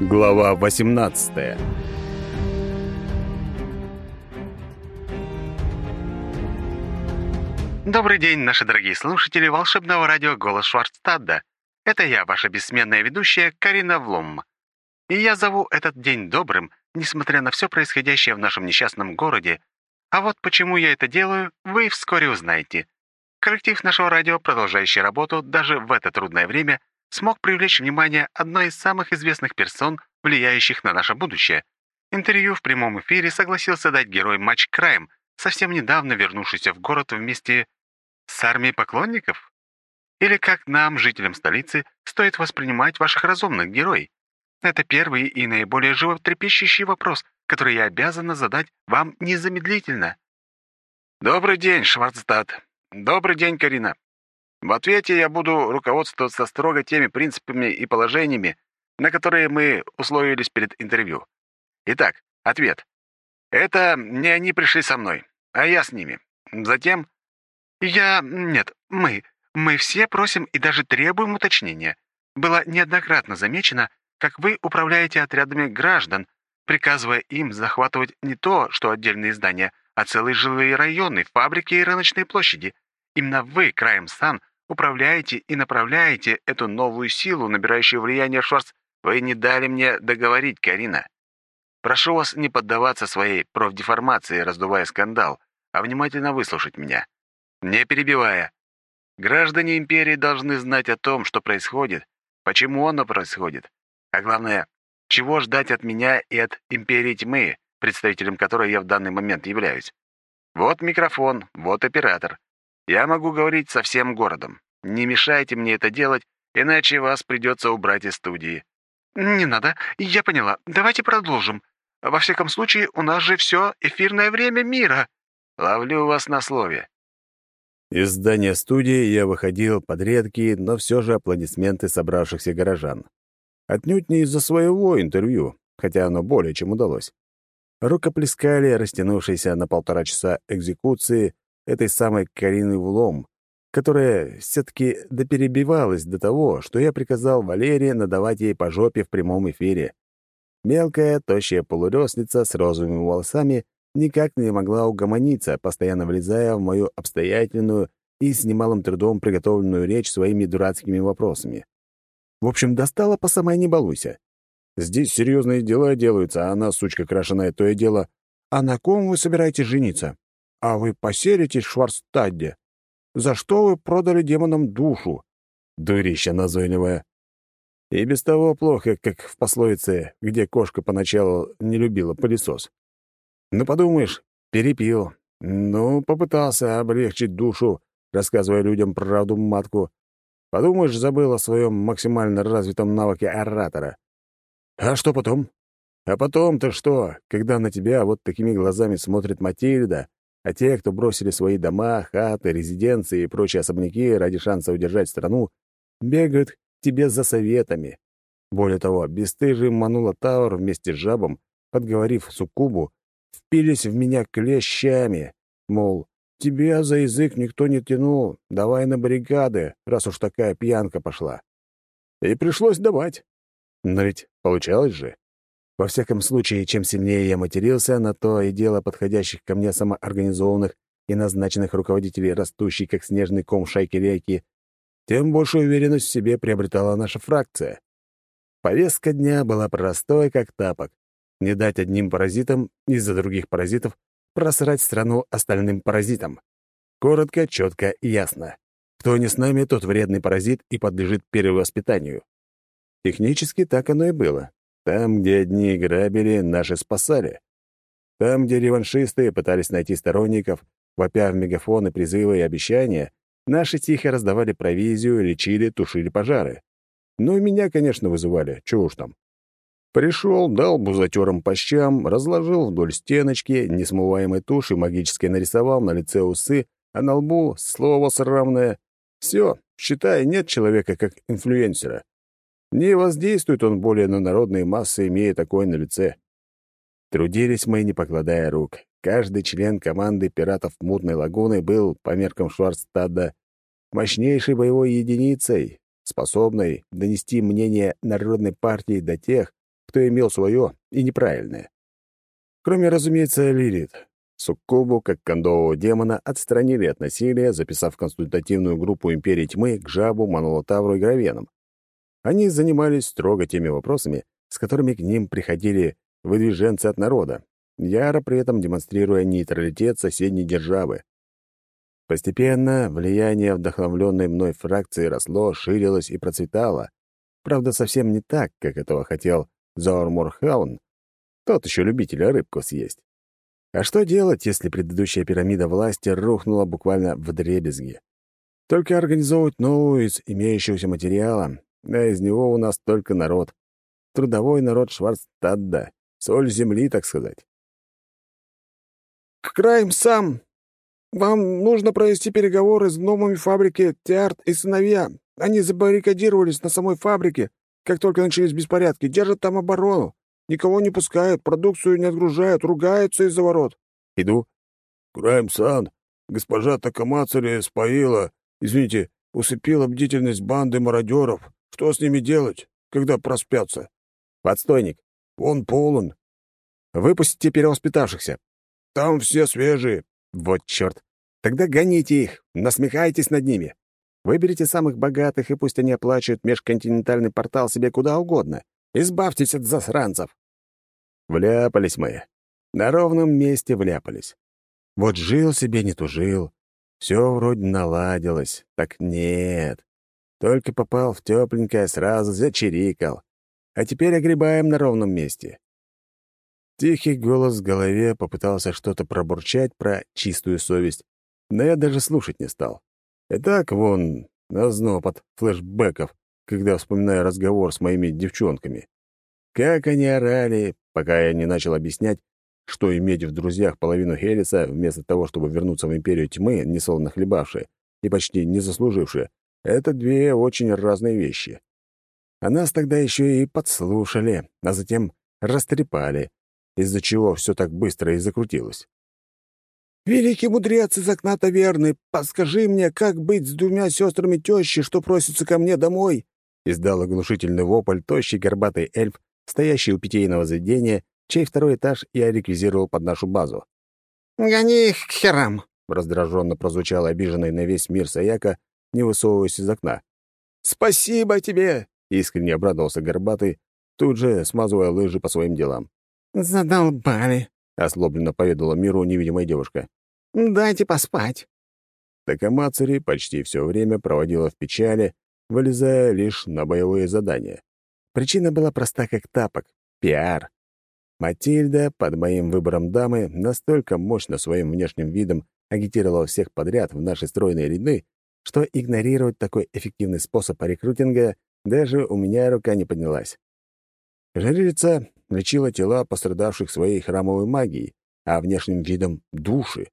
Глава 18 Добрый день, наши дорогие слушатели волшебного радио «Голос Шварцтадда». Это я, ваша бессменная ведущая Карина Влом. И я зову этот день добрым, несмотря на все происходящее в нашем несчастном городе. А вот почему я это делаю, вы вскоре узнаете. Коллектив нашего радио, продолжающий работу даже в это трудное время, смог привлечь внимание одной из самых известных персон, влияющих на наше будущее. Интервью в прямом эфире согласился дать герой Матч Крайм, совсем недавно вернувшийся в город вместе с армией поклонников? Или как нам, жителям столицы, стоит воспринимать ваших разумных героев? Это первый и наиболее животрепещущий вопрос, который я обязана задать вам незамедлительно. Добрый день, Шварцдат. Добрый день, Карина. В ответе я буду руководствоваться строго теми принципами и положениями, на которые мы условились перед интервью. Итак, ответ. Это не они пришли со мной, а я с ними. Затем... Я... Нет, мы. Мы все просим и даже требуем уточнения. Было неоднократно замечено, как вы управляете отрядами граждан, приказывая им захватывать не то, что отдельные здания, а целые жилые районы, фабрики и рыночные площади. Именно вы, краем Сан, управляете и направляете эту новую силу, набирающую влияние Шварц. Вы не дали мне договорить, Карина. Прошу вас не поддаваться своей профдеформации, раздувая скандал, а внимательно выслушать меня, не перебивая. Граждане империи должны знать о том, что происходит, почему оно происходит, а главное, чего ждать от меня и от империи тьмы, представителем которой я в данный момент являюсь. Вот микрофон, вот оператор. Я могу говорить со всем городом. Не мешайте мне это делать, иначе вас придется убрать из студии». «Не надо, я поняла. Давайте продолжим. Во всяком случае, у нас же все эфирное время мира». «Ловлю вас на слове». Из здания студии я выходил под редкие, но все же аплодисменты собравшихся горожан. Отнюдь не из-за своего интервью, хотя оно более чем удалось. Рукоплескали растянувшиеся на полтора часа экзекуции этой самой Карины Влом, которая все-таки доперебивалась до того, что я приказал Валерии надавать ей по жопе в прямом эфире. Мелкая, тощая полурёстница с розовыми волосами никак не могла угомониться, постоянно влезая в мою обстоятельную и с немалым трудом приготовленную речь своими дурацкими вопросами. В общем, достала по самой не балуйся. Здесь серьезные дела делаются, а она, сучка крашеная, то и дело. А на ком вы собираетесь жениться? А вы поселитесь в Шварцтадде? За что вы продали демонам душу? Дурища назойливая. И без того плохо, как в пословице, где кошка поначалу не любила пылесос. Ну, подумаешь, перепил. Ну, попытался облегчить душу, рассказывая людям правду матку. Подумаешь, забыл о своем максимально развитом навыке оратора. А что потом? А потом-то что, когда на тебя вот такими глазами смотрит Матильда, а те, кто бросили свои дома, хаты, резиденции и прочие особняки ради шанса удержать страну, бегают к тебе за советами. Более того, бесстыжий манула Тауэр вместе с жабом, подговорив Суккубу, впились в меня клещами, мол, тебя за язык никто не тянул, давай на баррикады, раз уж такая пьянка пошла. И пришлось давать. Но ведь получалось же. Во всяком случае, чем сильнее я матерился на то и дело подходящих ко мне самоорганизованных и назначенных руководителей, растущей как снежный ком шайки-рейки, тем больше уверенность в себе приобретала наша фракция. Повестка дня была простой, как тапок не дать одним паразитам из-за других паразитов просрать страну остальным паразитам. Коротко, четко и ясно. Кто не с нами, тот вредный паразит и подлежит перевоспитанию. Технически так оно и было. Там, где одни грабили, наши спасали. Там, где реваншисты пытались найти сторонников, вопя в мегафоны призывы и обещания, наши тихо раздавали провизию, лечили, тушили пожары. Ну и меня, конечно, вызывали, чего уж там. Пришел, дал бузатерам по щам, разложил вдоль стеночки, несмываемой туши магически нарисовал на лице усы, а на лбу слово срамное. Все, считай, нет человека как инфлюенсера. Не воздействует он более на народные массы, имея такое на лице. Трудились мы, не покладая рук. Каждый член команды пиратов Мутной лагуны был, по меркам Шварцтадда, мощнейшей боевой единицей, способной донести мнение народной партии до тех, кто имел свое и неправильное. Кроме, разумеется, Лилит. Суккубу, как кондового демона, отстранили от насилия, записав консультативную группу Империи Тьмы к Жабу, Манолотавру и Гравенам. Они занимались строго теми вопросами, с которыми к ним приходили выдвиженцы от народа, яро при этом демонстрируя нейтралитет соседней державы. Постепенно влияние вдохновленной мной фракции росло, ширилось и процветало. Правда, совсем не так, как этого хотел Заурмурхаун, тот еще любитель рыбку съесть. А что делать, если предыдущая пирамида власти рухнула буквально в дребезги? Только организовывать новую из имеющегося материала, а из него у нас только народ. Трудовой народ Шварцтадда, соль земли, так сказать. «Крайм сам! Вам нужно провести переговоры с гномами фабрики Теарт и сыновья. Они забаррикадировались на самой фабрике, как только начались беспорядки, держат там оборону. Никого не пускают, продукцию не отгружают, ругаются из-за ворот. Иду. Крайм-сан, госпожа Такамацари споила, извините, усыпила бдительность банды мародеров. Что с ними делать, когда проспятся? Подстойник. Он полон. Выпустите перевоспитавшихся. Там все свежие. Вот черт. Тогда гоните их, насмехайтесь над ними. Выберите самых богатых, и пусть они оплачивают межконтинентальный портал себе куда угодно. Избавьтесь от засранцев. Вляпались мы. На ровном месте вляпались. Вот жил себе, не тужил. Все вроде наладилось. Так нет. Только попал в тепленькое, сразу зачирикал. А теперь огребаем на ровном месте. Тихий голос в голове попытался что-то пробурчать про чистую совесть, но я даже слушать не стал. И так вон, озноб от флешбеков, когда вспоминаю разговор с моими девчонками. Как они орали, пока я не начал объяснять, что иметь в друзьях половину Хелиса, вместо того, чтобы вернуться в Империю Тьмы, несолоно хлебавшие и почти не заслужившие, это две очень разные вещи. А нас тогда еще и подслушали, а затем растрепали, из-за чего все так быстро и закрутилось. «Великий мудрец из окна таверны, подскажи мне, как быть с двумя сестрами тещи, что просятся ко мне домой?» Издал оглушительный вопль тощий горбатый эльф, стоящий у питейного заведения, чей второй этаж я реквизировал под нашу базу. «Гони их к херам!» — раздраженно прозвучал обиженный на весь мир Саяка, не высовываясь из окна. «Спасибо тебе!» — искренне обрадовался горбатый, тут же смазывая лыжи по своим делам. «Задолбали!» — ослобленно поведала миру невидимая девушка. «Дайте поспать». Такамацари почти все время проводила в печали, вылезая лишь на боевые задания. Причина была проста как тапок — пиар. Матильда под моим выбором дамы настолько мощно своим внешним видом агитировала всех подряд в наши стройные ряды, что игнорировать такой эффективный способ рекрутинга даже у меня рука не поднялась. Жрица лечила тела пострадавших своей храмовой магией, а внешним видом — души.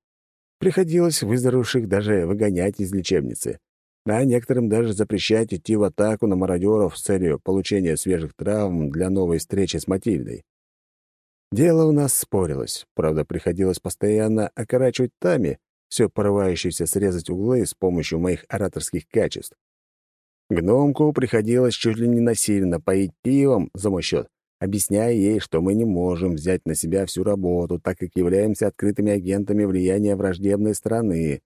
Приходилось выздоровевших даже выгонять из лечебницы, а некоторым даже запрещать идти в атаку на мародеров с целью получения свежих травм для новой встречи с Матильдой. Дело у нас спорилось, правда, приходилось постоянно окорачивать Тами, все порывающийся срезать углы с помощью моих ораторских качеств. Гномку приходилось чуть ли не насильно поить пивом за мой счет, объясняя ей, что мы не можем взять на себя всю работу, так как являемся открытыми агентами влияния враждебной страны.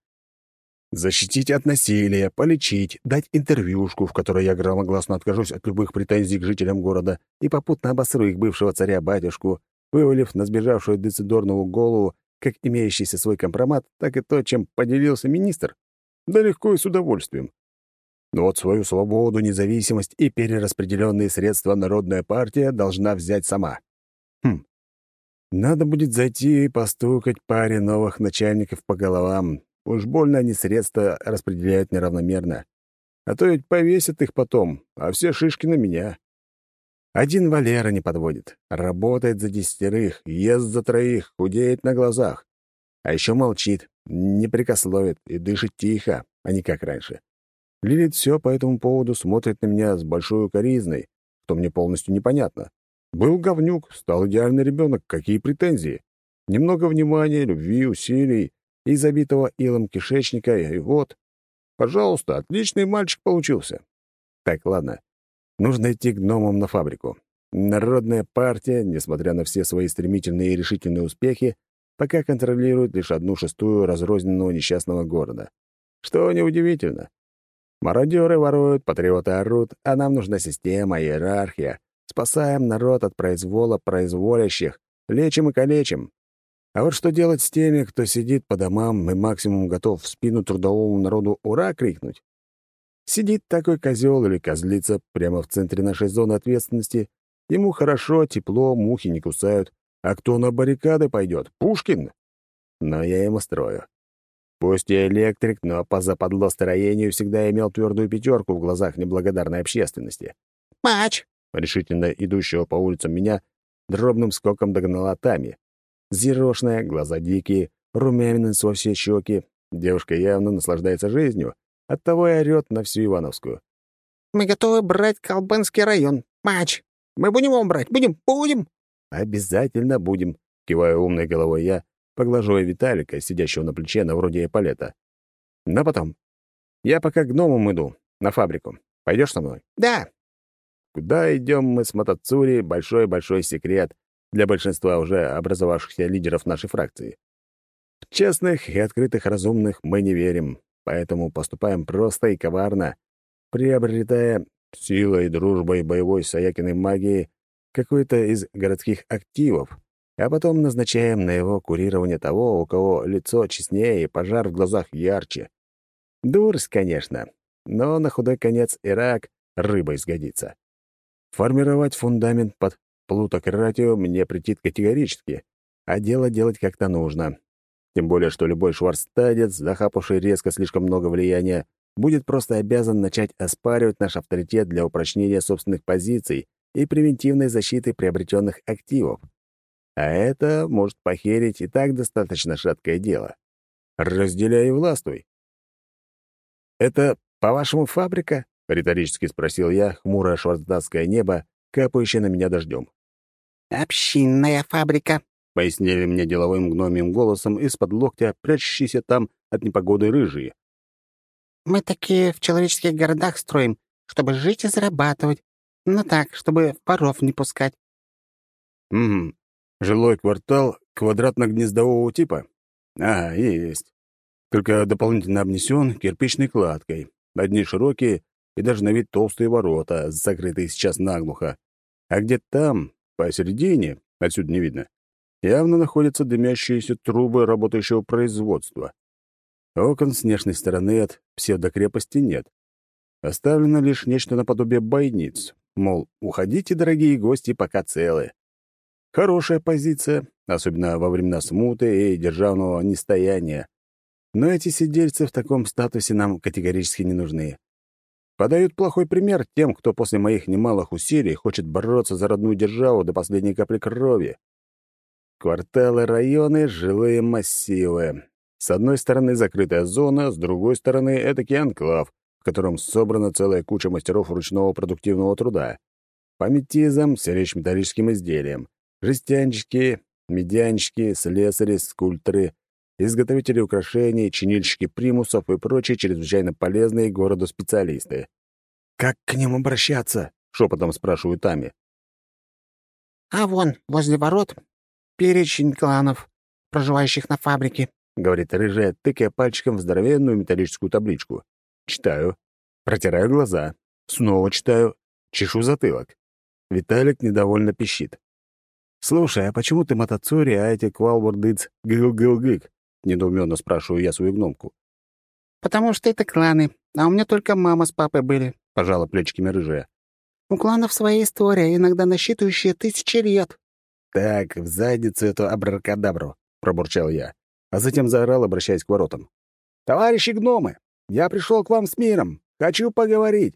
Защитить от насилия, полечить, дать интервьюшку, в которой я громогласно откажусь от любых претензий к жителям города и попутно обосру их бывшего царя-батюшку, вывалив на сбежавшую Децидорнову голову как имеющийся свой компромат, так и то, чем поделился министр. Да легко и с удовольствием. Но вот свою свободу, независимость и перераспределенные средства народная партия должна взять сама. Хм. Надо будет зайти и постукать паре новых начальников по головам. Уж больно они средства распределяют неравномерно. А то ведь повесят их потом, а все шишки на меня. Один Валера не подводит. Работает за десятерых, ест за троих, худеет на глазах. А еще молчит, не прикословит и дышит тихо, а не как раньше. Лилит все по этому поводу смотрит на меня с большой укоризной, что мне полностью непонятно. Был говнюк, стал идеальный ребенок, какие претензии? Немного внимания, любви, усилий и забитого илом кишечника, и вот. Пожалуйста, отличный мальчик получился. Так, ладно. Нужно идти гномам на фабрику. Народная партия, несмотря на все свои стремительные и решительные успехи, пока контролирует лишь одну шестую разрозненного несчастного города. Что неудивительно. Мародеры воруют, патриоты орут, а нам нужна система, иерархия. Спасаем народ от произвола произволящих, лечим и калечим. А вот что делать с теми, кто сидит по домам и максимум готов в спину трудовому народу «Ура!» крикнуть? Сидит такой козел или козлица прямо в центре нашей зоны ответственности. Ему хорошо, тепло, мухи не кусают. А кто на баррикады пойдет? Пушкин? Но я ему строю. Пусть я электрик, но по западло строению всегда имел твердую пятерку в глазах неблагодарной общественности. «Мач!» — решительно идущего по улицам меня дробным скоком догнала Тами. Зерошная, глаза дикие, румянец во все щеки. Девушка явно наслаждается жизнью, оттого и орёт на всю Ивановскую. «Мы готовы брать Колбанский район. Мач! Мы будем его брать? Будем? Будем!» «Обязательно будем», — киваю умной головой я, поглаживая Виталика, сидящего на плече на вроде эполета. «Но потом. Я пока к гномам иду, на фабрику. Пойдешь со мной?» «Да». Куда идем мы с Матацури — большой-большой секрет для большинства уже образовавшихся лидеров нашей фракции. В честных и открытых разумных мы не верим, поэтому поступаем просто и коварно, приобретая силой, дружбой, боевой Саякиной магией какой-то из городских активов, а потом назначаем на его курирование того, у кого лицо честнее и пожар в глазах ярче. Дурсть, конечно, но на худой конец Ирак рыбой сгодится. Формировать фундамент под плутократию мне претит категорически, а дело делать как-то нужно. Тем более, что любой шварстадец, захапавший резко слишком много влияния, будет просто обязан начать оспаривать наш авторитет для упрочнения собственных позиций и превентивной защиты приобретенных активов. А это может похерить и так достаточно шаткое дело. Разделяй и властвуй. «Это, по-вашему, фабрика?» — риторически спросил я, хмурое шварцдатское небо, капающее на меня дождем. «Общинная фабрика», — пояснили мне деловым гномием голосом из-под локтя, прячущийся там от непогоды рыжие. «Мы такие в человеческих городах строим, чтобы жить и зарабатывать, ну так, чтобы паров не пускать. Угу. Жилой квартал квадратно-гнездового типа? А, есть. Только дополнительно обнесен кирпичной кладкой. Одни широкие и даже на вид толстые ворота, закрытые сейчас наглухо. А где-то там, посередине, отсюда не видно, явно находятся дымящиеся трубы работающего производства. Окон с внешней стороны от псевдокрепости нет. Оставлено лишь нечто наподобие бойниц, Мол, уходите, дорогие гости, пока целы. Хорошая позиция, особенно во времена смуты и державного нестояния. Но эти сидельцы в таком статусе нам категорически не нужны. Подают плохой пример тем, кто после моих немалых усилий хочет бороться за родную державу до последней капли крови. Кварталы, районы, жилые массивы. С одной стороны закрытая зона, с другой стороны — этакий анклав, котором собрана целая куча мастеров ручного продуктивного труда. По метизам, с металлическим изделиям, жестянщики, медянщики, слесари, скульпторы, изготовители украшений, чинильщики примусов и прочие чрезвычайно полезные городу специалисты. «Как к ним обращаться?» — шепотом спрашиваю Тами. «А вон, возле ворот, перечень кланов, проживающих на фабрике», — говорит рыжая, тыкая пальчиком в здоровенную металлическую табличку. Читаю. Протираю глаза. Снова читаю. Чешу затылок. Виталик недовольно пищит. «Слушай, а почему ты Матацури, а эти Квалбурдыц гыл-гыл-гык?» — недоуменно спрашиваю я свою гномку. «Потому что это кланы, а у меня только мама с папой были», — пожала плечиками рыжая. «У кланов своя история, иногда насчитывающая тысячи лет». «Так, в задницу эту абракадабру», — пробурчал я, а затем заорал, обращаясь к воротам. «Товарищи гномы, я пришел к вам с миром. Хочу поговорить».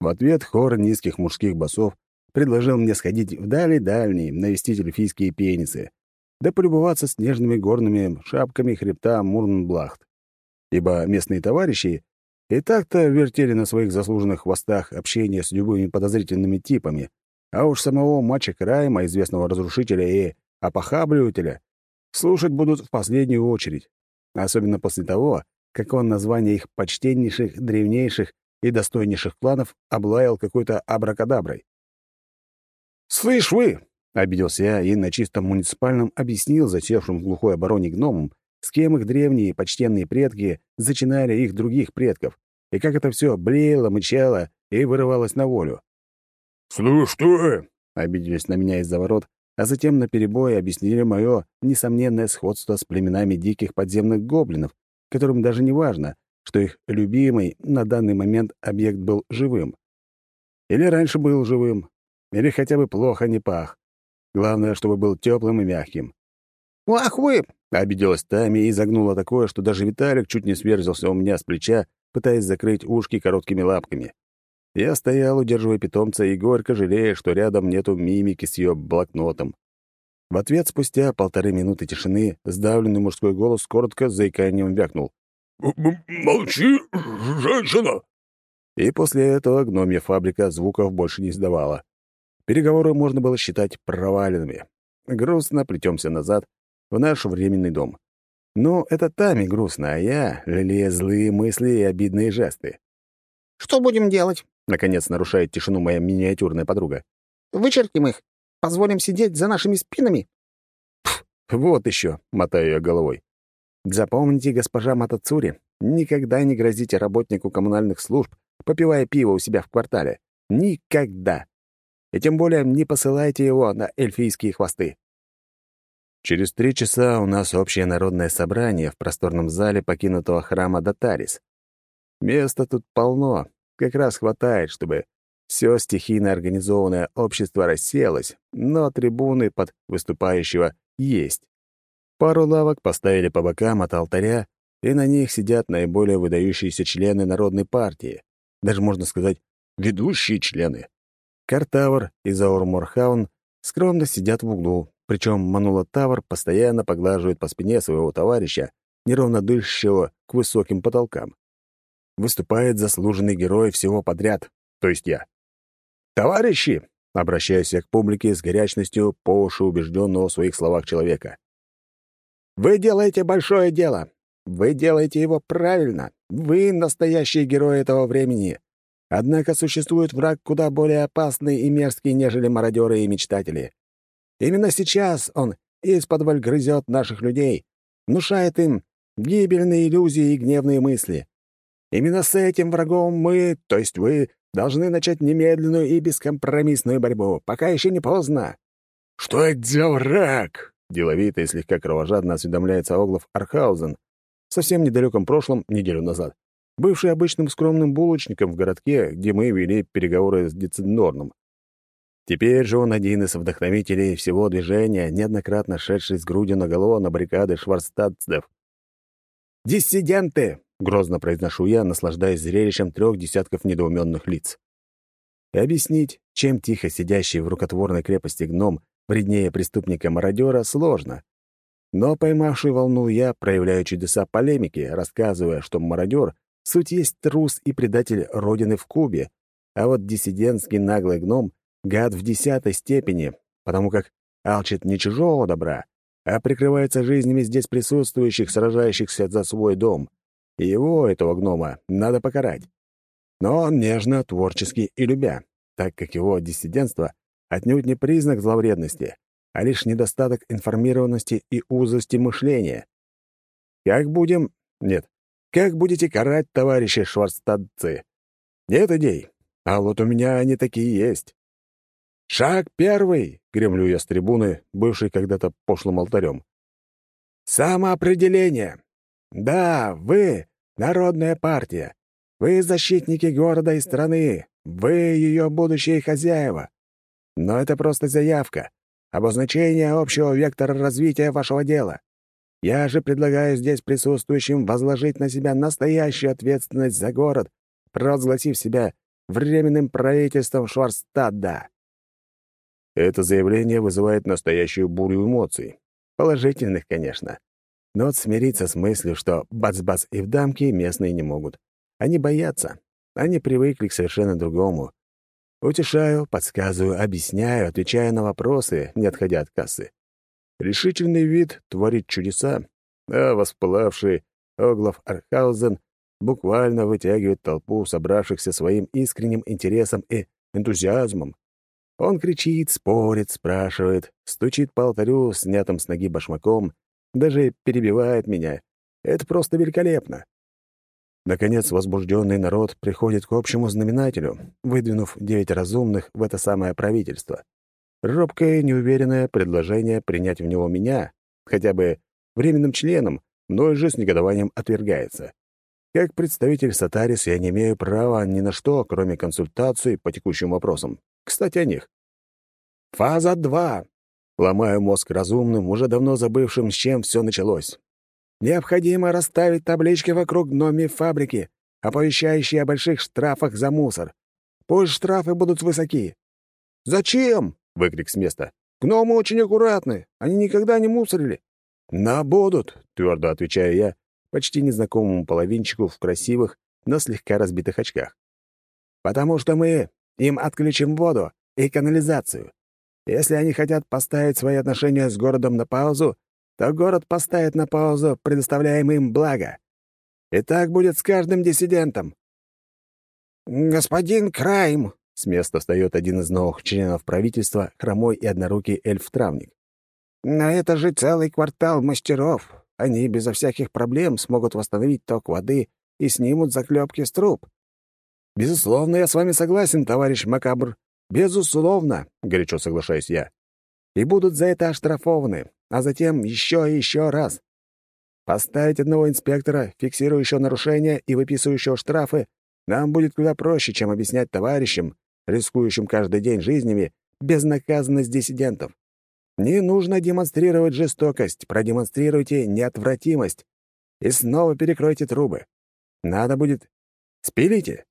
В ответ хор низких мужских басов предложил мне сходить в дали-дальние, навестить эльфийские пенисы, да полюбоваться снежными горными шапками хребта Мурнблахт. Ибо местные товарищи и так-то вертели на своих заслуженных хвостах общение с любыми подозрительными типами, а уж самого матча Крайма, известного разрушителя и опохабливателя, слушать будут в последнюю очередь. Особенно после того, как он название их почтеннейших, древнейших и достойнейших кланов облаял какой-то абракадаброй. «Слышь вы!» — обиделся я и на чистом муниципальном объяснил засевшим в глухой обороне гномам, с кем их древние почтенные предки зачинали их других предков, и как это все блеяло, мычало и вырывалось на волю. «Слышь ты!» — обиделись на меня из-за ворот, а затем наперебой объяснили мое несомненное сходство с племенами диких подземных гоблинов, которым даже не важно, что их любимый на данный момент объект был живым. Или раньше был живым, или хотя бы плохо не пах. Главное, чтобы был теплым и мягким. «Ах вы!» — обиделась Тами и загнула такое, что даже Виталик чуть не сверзился у меня с плеча, пытаясь закрыть ушки короткими лапками. Я стоял, удерживая питомца, и горько жалея, что рядом нету мимики с ее блокнотом. В ответ спустя полторы минуты тишины сдавленный мужской голос коротко заиканием вякнул. «Молчи, женщина!» И после этого гномья фабрика звуков больше не издавала. Переговоры можно было считать проваленными. Грустно плетемся назад, в наш временный дом. Но это Тами грустно, а я лелея злые мысли и обидные жесты. «Что будем делать?» — наконец нарушает тишину моя миниатюрная подруга. «Вычеркнем их? Позволим сидеть за нашими спинами?» Пф, «Вот еще», — мотаю я головой. «Запомните, госпожа Матацури, никогда не грозите работнику коммунальных служб, попивая пиво у себя в квартале. Никогда. И тем более не посылайте его на эльфийские хвосты. Через три часа у нас общее народное собрание в просторном зале покинутого храма Датарис. Места тут полно, как раз хватает, чтобы все стихийно организованное общество расселось, но трибуны под выступающего есть. Пару лавок поставили по бокам от алтаря, и на них сидят наиболее выдающиеся члены Народной партии. Даже можно сказать, ведущие члены. Картавр и Заур Морхаун скромно сидят в углу, причем Манула Тавр постоянно поглаживает по спине своего товарища, неровно дышащего к высоким потолкам. Выступает заслуженный герой всего подряд, то есть я. «Товарищи!» — обращаюсь я к публике с горячностью по уши убежденного в своих словах человека. «Вы делаете большое дело. Вы делаете его правильно. Вы — настоящие герои этого времени. Однако существует враг куда более опасный и мерзкий, нежели мародеры и мечтатели. Именно сейчас он из-под грызет наших людей, внушает им гибельные иллюзии и гневные мысли. Именно с этим врагом мы, то есть вы, должны начать немедленную и бескомпромиссную борьбу, пока еще не поздно». «Что это за враг?» — деловито и слегка кровожадно осведомляется Оглов Архаузен, в совсем недалеком прошлом, неделю назад, бывший обычным скромным булочником в городке, где мы вели переговоры с Дециднорном. Теперь же он один из вдохновителей всего движения, неоднократно шедший с грудью наголо на баррикады шварцтадцев. «Диссиденты!» — грозно произношу я, наслаждаясь зрелищем трех десятков недоуменных лиц. И объяснить, чем тихо сидящий в рукотворной крепости гном вреднее преступника-мародера, сложно. Но поймавший волну я проявляю чудеса полемики, рассказывая, что мародер — суть есть трус и предатель Родины в Кубе, а вот диссидентский наглый гном Гад в десятой степени, потому как алчит не чужого добра, а прикрывается жизнями здесь присутствующих, сражающихся за свой дом. Его, этого гнома, надо покарать. Но он нежно, творчески и любя, так как его диссидентство отнюдь не признак зловредности, а лишь недостаток информированности и узости мышления. Как будем... Нет. Как будете карать, товарищи шварцтадцы? Нет идей. А вот у меня они такие есть. «Шаг первый!» — гремлю я с трибуны, бывший когда-то пошлым алтарем. «Самоопределение! Да, вы — народная партия. Вы — защитники города и страны. Вы — ее будущие хозяева. Но это просто заявка, обозначение общего вектора развития вашего дела. Я же предлагаю здесь присутствующим возложить на себя настоящую ответственность за город, провозгласив себя временным правительством Шварстадда. Это заявление вызывает настоящую бурю эмоций. Положительных, конечно. Но смириться с мыслью, что бац-бац и в дамки местные не могут. Они боятся. Они привыкли к совершенно другому. Утешаю, подсказываю, объясняю, отвечаю на вопросы, не отходя от кассы. Решительный вид творит чудеса, а воспылавший Оглов Архаузен буквально вытягивает толпу собравшихся своим искренним интересом и энтузиазмом. Он кричит, спорит, спрашивает, стучит по алтарю, снятым с ноги башмаком, даже перебивает меня. Это просто великолепно. Наконец, возбужденный народ приходит к общему знаменателю, выдвинув девять разумных в это самое правительство. Робкое, неуверенное предложение принять в него меня, хотя бы временным членом, мной же с негодованием отвергается. Как представитель Сатарис я не имею права ни на что, кроме консультаций по текущим вопросам. Кстати, о них. Фаза 2. Ломаю мозг разумным, уже давно забывшим, с чем все началось. Необходимо расставить таблички вокруг гноми фабрики, оповещающие о больших штрафах за мусор. Пусть штрафы будут высоки. «Зачем?» — выкрик с места. «Гномы очень аккуратны. Они никогда не мусорили». «На будут», — твердо отвечаю я, почти незнакомому половинчику в красивых, но слегка разбитых очках. «Потому что мы им отключим воду и канализацию. Если они хотят поставить свои отношения с городом на паузу, то город поставит на паузу предоставляемые им блага. И так будет с каждым диссидентом. «Господин Крайм!» — с места встает один из новых членов правительства, хромой и однорукий эльф-травник. «Но это же целый квартал мастеров. Они безо всяких проблем смогут восстановить ток воды и снимут заклепки с труб». «Безусловно, я с вами согласен, товарищ Макабр. Безусловно», — горячо соглашаюсь я. «И будут за это оштрафованы а затем еще и еще раз. Поставить одного инспектора, фиксирующего нарушения и выписывающего штрафы, нам будет куда проще, чем объяснять товарищам, рискующим каждый день жизнями, безнаказанность диссидентов. Не нужно демонстрировать жестокость, продемонстрируйте неотвратимость и снова перекройте трубы. Надо будет... Спилите.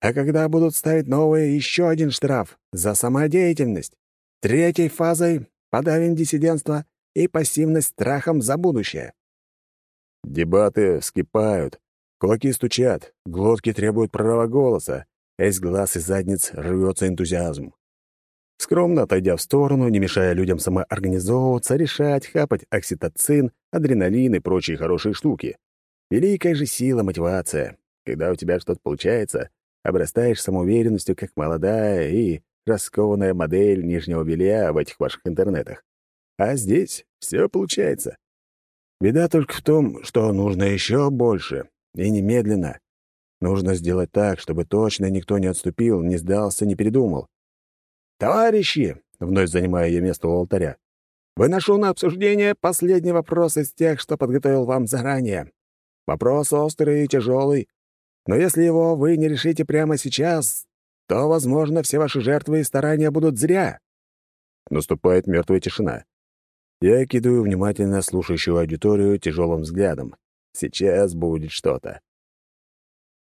А когда будут ставить новые, еще один штраф за самодеятельность. Третьей фазой подавим диссидентство и пассивность страхом за будущее. Дебаты вскипают, кулаки стучат, глотки требуют права голоса, а из глаз и задниц рвется энтузиазм. Скромно отойдя в сторону, не мешая людям самоорганизовываться, решать, хапать окситоцин, адреналин и прочие хорошие штуки. Великая же сила мотивация. Когда у тебя что-то получается, обрастаешь самоуверенностью, как молодая и раскованная модель нижнего белья в этих ваших интернетах. А здесь все получается. Беда только в том, что нужно еще больше, и немедленно. Нужно сделать так, чтобы точно никто не отступил, не сдался, не передумал. «Товарищи!» — вновь занимая ее место у алтаря. «Выношу на обсуждение последний вопрос из тех, что подготовил вам заранее. Вопрос острый и тяжелый, но если его вы не решите прямо сейчас, то, возможно, все ваши жертвы и старания будут зря». Наступает мертвая тишина. Я кидаю внимательно слушающую аудиторию тяжелым взглядом. Сейчас будет что-то.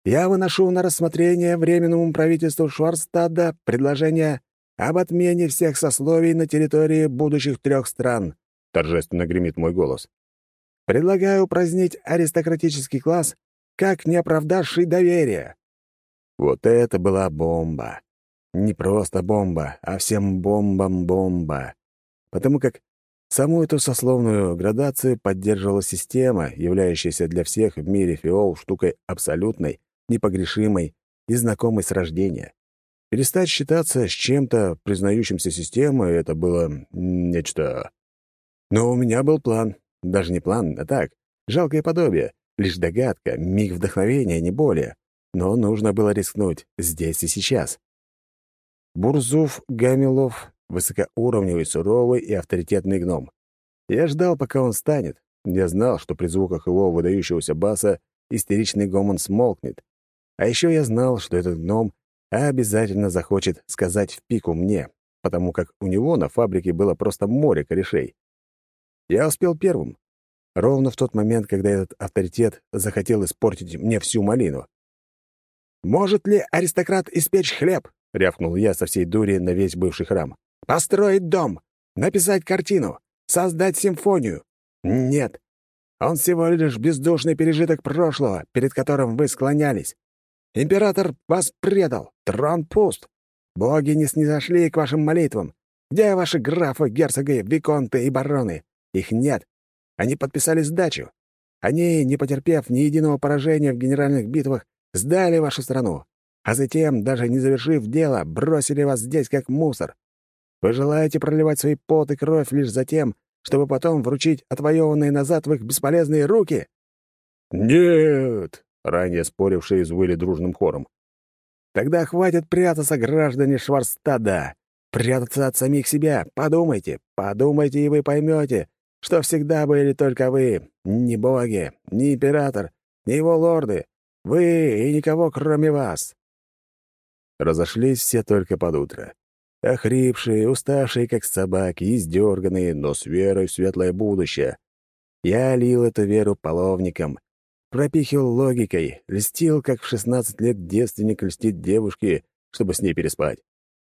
Я выношу на рассмотрение Временному правительству Шварстада предложение об отмене всех сословий на территории будущих трех стран. Торжественно гремит мой голос. Предлагаю упразднить аристократический класс как не оправдавший доверие. Вот это была бомба. Не просто бомба, а всем бомбам бомба. Потому как Саму эту сословную градацию поддерживала система, являющаяся для всех в мире фиол штукой абсолютной, непогрешимой и знакомой с рождения. Перестать считаться с чем-то, признающимся системой, это было нечто... Но у меня был план. Даже не план, а так, жалкое подобие, лишь догадка, миг вдохновения, не более. Но нужно было рискнуть здесь и сейчас. Бурзуф Гамилов высокоуровневый, суровый и авторитетный гном. Я ждал, пока он станет. Я знал, что при звуках его выдающегося баса истеричный гомон смолкнет. А еще я знал, что этот гном обязательно захочет сказать в пику мне, потому как у него на фабрике было просто море корешей. Я успел первым. Ровно в тот момент, когда этот авторитет захотел испортить мне всю малину. «Может ли аристократ испечь хлеб?» — рявкнул я со всей дури на весь бывший храм. Построить дом, написать картину, создать симфонию. Нет. Он всего лишь бездушный пережиток прошлого, перед которым вы склонялись. Император вас предал, трон пуст. Боги не снизошли к вашим молитвам. Где ваши графы, герцоги, виконты и бароны? Их нет. Они подписали сдачу. Они, не потерпев ни единого поражения в генеральных битвах, сдали вашу страну, а затем, даже не завершив дело, бросили вас здесь как мусор. Вы желаете проливать свои пот и кровь лишь за тем, чтобы потом вручить отвоеванные назад в их бесполезные руки?» «Нет!» — ранее спорившие извыли дружным хором. «Тогда хватит прятаться, граждане Шварстада! Прятаться от самих себя! Подумайте, подумайте, и вы поймете, что всегда были только вы, не боги, не император, не его лорды, вы и никого, кроме вас!» Разошлись все только под утро. Охрипшие, уставшие, как собаки, издерганные, но с верой в светлое будущее. Я лил эту веру половником, пропихивал логикой, льстил, как в 16 лет девственник льстит девушке, чтобы с ней переспать.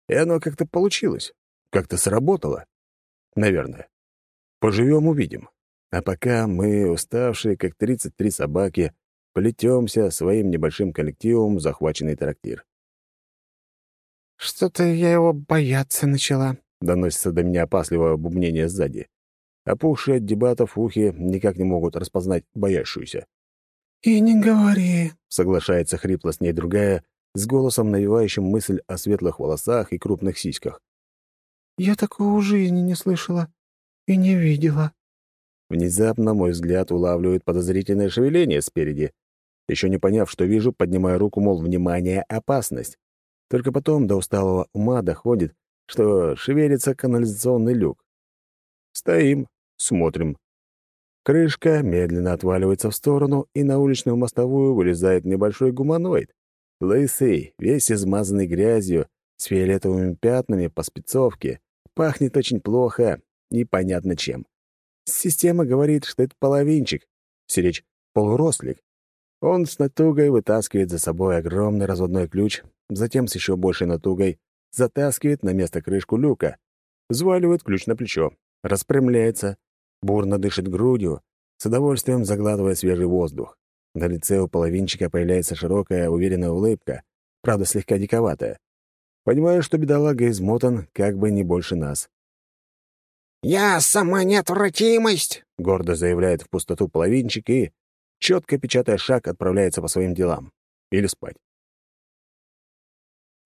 И оно как-то получилось, как-то сработало. Наверное. Поживем — увидим. А пока мы, уставшие, как 33 собаки, плетемся своим небольшим коллективом в захваченный трактир. «Что-то я его бояться начала», — доносится до меня опасливое бубнение сзади. Опухшие от дебатов ухи никак не могут распознать боящуюся. «И не говори», — соглашается хрипло с ней другая, с голосом навевающим мысль о светлых волосах и крупных сиськах. «Я такого в жизни не слышала и не видела». Внезапно мой взгляд улавливает подозрительное шевеление спереди. Еще не поняв, что вижу, поднимаю руку, мол, внимание, опасность. Только потом до усталого ума доходит, что шевелится канализационный люк. Стоим, смотрим. Крышка медленно отваливается в сторону, и на уличную мостовую вылезает небольшой гуманоид. Лысый, весь измазанный грязью, с фиолетовыми пятнами по спецовке. Пахнет очень плохо, непонятно чем. Система говорит, что это половинчик, сиречь полурослик. Он с натугой вытаскивает за собой огромный разводной ключ, затем с еще большей натугой затаскивает на место крышку люка, взваливает ключ на плечо, распрямляется, бурно дышит грудью, с удовольствием заглатывая свежий воздух. На лице у половинчика появляется широкая, уверенная улыбка, правда, слегка диковатая. Понимаю, что бедолага измотан как бы не больше нас. «Я сама неотвратимость!» — гордо заявляет в пустоту половинчик и, четко печатая шаг, отправляется по своим делам. Или спать.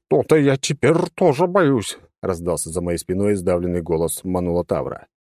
«То-то я теперь тоже боюсь», — раздался за моей спиной сдавленный голос Манула Тавра.